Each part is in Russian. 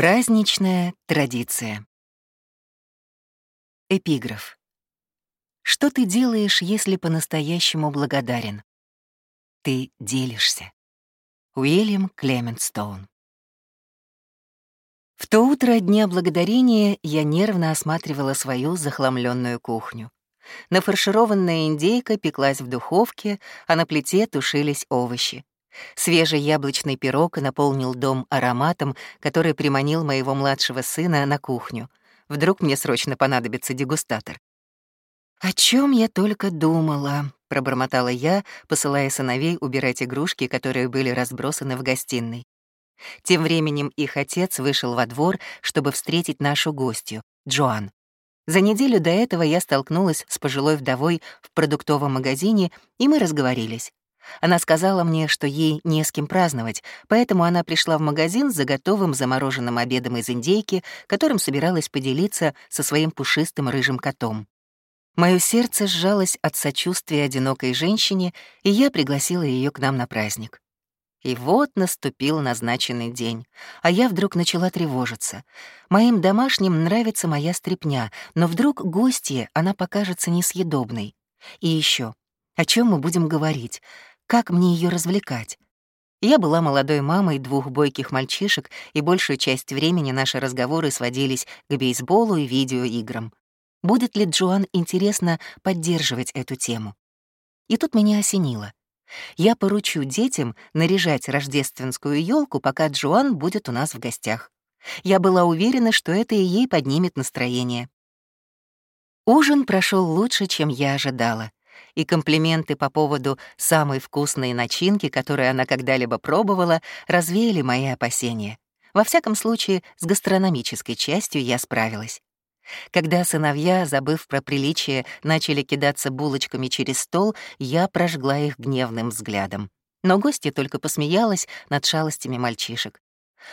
Праздничная традиция. Эпиграф. Что ты делаешь, если по-настоящему благодарен? Ты делишься. Уильям Клемент Стоун. В то утро Дня Благодарения я нервно осматривала свою захламленную кухню. Нафаршированная индейка пеклась в духовке, а на плите тушились овощи. Свежий яблочный пирог наполнил дом ароматом, который приманил моего младшего сына на кухню. Вдруг мне срочно понадобится дегустатор. «О чем я только думала», — пробормотала я, посылая сыновей убирать игрушки, которые были разбросаны в гостиной. Тем временем их отец вышел во двор, чтобы встретить нашу гостью, Джоан. За неделю до этого я столкнулась с пожилой вдовой в продуктовом магазине, и мы разговорились. Она сказала мне, что ей не с кем праздновать, поэтому она пришла в магазин за готовым замороженным обедом из индейки, которым собиралась поделиться со своим пушистым рыжим котом. Моё сердце сжалось от сочувствия одинокой женщине, и я пригласила ее к нам на праздник. И вот наступил назначенный день, а я вдруг начала тревожиться. Моим домашним нравится моя стряпня, но вдруг гостье она покажется несъедобной. И еще, о чем мы будем говорить? Как мне ее развлекать? Я была молодой мамой двух бойких мальчишек, и большую часть времени наши разговоры сводились к бейсболу и видеоиграм. Будет ли Джоан интересно поддерживать эту тему? И тут меня осенило. Я поручу детям наряжать рождественскую елку, пока Джоан будет у нас в гостях. Я была уверена, что это и ей поднимет настроение. Ужин прошел лучше, чем я ожидала и комплименты по поводу самой вкусной начинки, которую она когда-либо пробовала, развеяли мои опасения. Во всяком случае, с гастрономической частью я справилась. Когда сыновья, забыв про приличие, начали кидаться булочками через стол, я прожгла их гневным взглядом. Но гостья только посмеялась над шалостями мальчишек.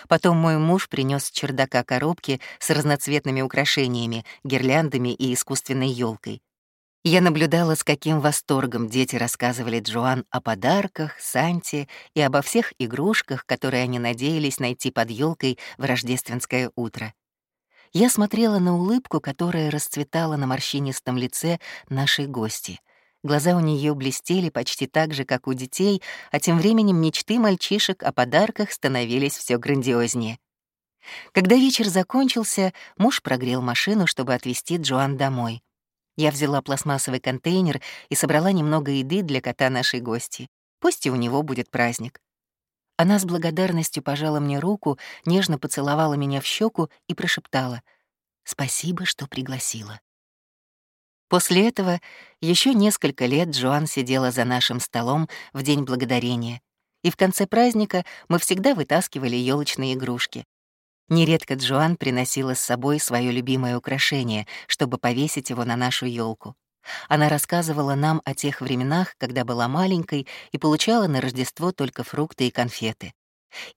Потом мой муж принес с чердака коробки с разноцветными украшениями, гирляндами и искусственной елкой. Я наблюдала, с каким восторгом дети рассказывали Джоан о подарках, Санте и обо всех игрушках, которые они надеялись найти под елкой в рождественское утро. Я смотрела на улыбку, которая расцветала на морщинистом лице нашей гости. Глаза у нее блестели почти так же, как у детей, а тем временем мечты мальчишек о подарках становились все грандиознее. Когда вечер закончился, муж прогрел машину, чтобы отвезти Джоан домой. Я взяла пластмассовый контейнер и собрала немного еды для кота нашей гости. Пусть и у него будет праздник. Она с благодарностью пожала мне руку, нежно поцеловала меня в щеку и прошептала «Спасибо, что пригласила». После этого еще несколько лет Джоан сидела за нашим столом в День Благодарения, и в конце праздника мы всегда вытаскивали елочные игрушки. Нередко Джоан приносила с собой свое любимое украшение, чтобы повесить его на нашу елку. Она рассказывала нам о тех временах, когда была маленькой и получала на Рождество только фрукты и конфеты.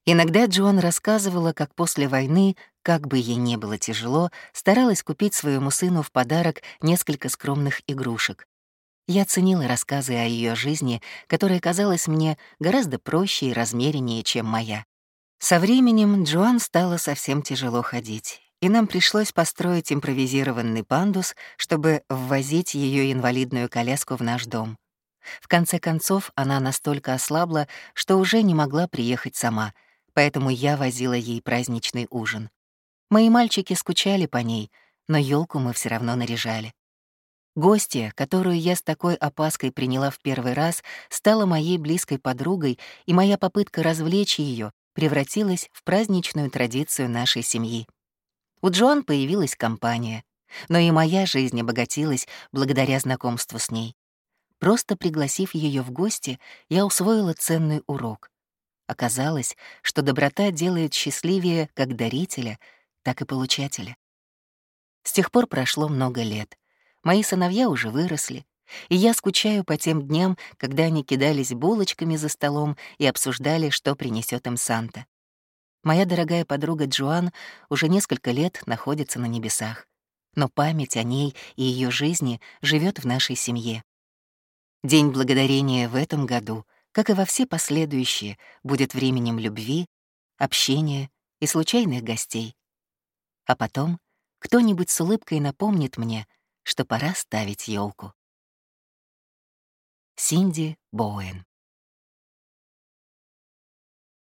Иногда Джоан рассказывала, как после войны, как бы ей не было тяжело, старалась купить своему сыну в подарок несколько скромных игрушек. Я ценила рассказы о ее жизни, которая казалась мне гораздо проще и размереннее, чем моя. Со временем Джоан стало совсем тяжело ходить, и нам пришлось построить импровизированный пандус, чтобы ввозить ее инвалидную коляску в наш дом. В конце концов, она настолько ослабла, что уже не могла приехать сама, поэтому я возила ей праздничный ужин. Мои мальчики скучали по ней, но елку мы все равно наряжали. Гостья, которую я с такой опаской приняла в первый раз, стала моей близкой подругой, и моя попытка развлечь ее превратилась в праздничную традицию нашей семьи. У Джоан появилась компания, но и моя жизнь обогатилась благодаря знакомству с ней. Просто пригласив ее в гости, я усвоила ценный урок. Оказалось, что доброта делает счастливее как дарителя, так и получателя. С тех пор прошло много лет. Мои сыновья уже выросли, И я скучаю по тем дням, когда они кидались булочками за столом и обсуждали, что принесет им Санта. Моя дорогая подруга Джоан уже несколько лет находится на небесах, но память о ней и ее жизни живет в нашей семье. День благодарения в этом году, как и во все последующие, будет временем любви, общения и случайных гостей. А потом кто-нибудь с улыбкой напомнит мне, что пора ставить елку. Синди Боуэн